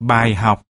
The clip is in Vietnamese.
bài học.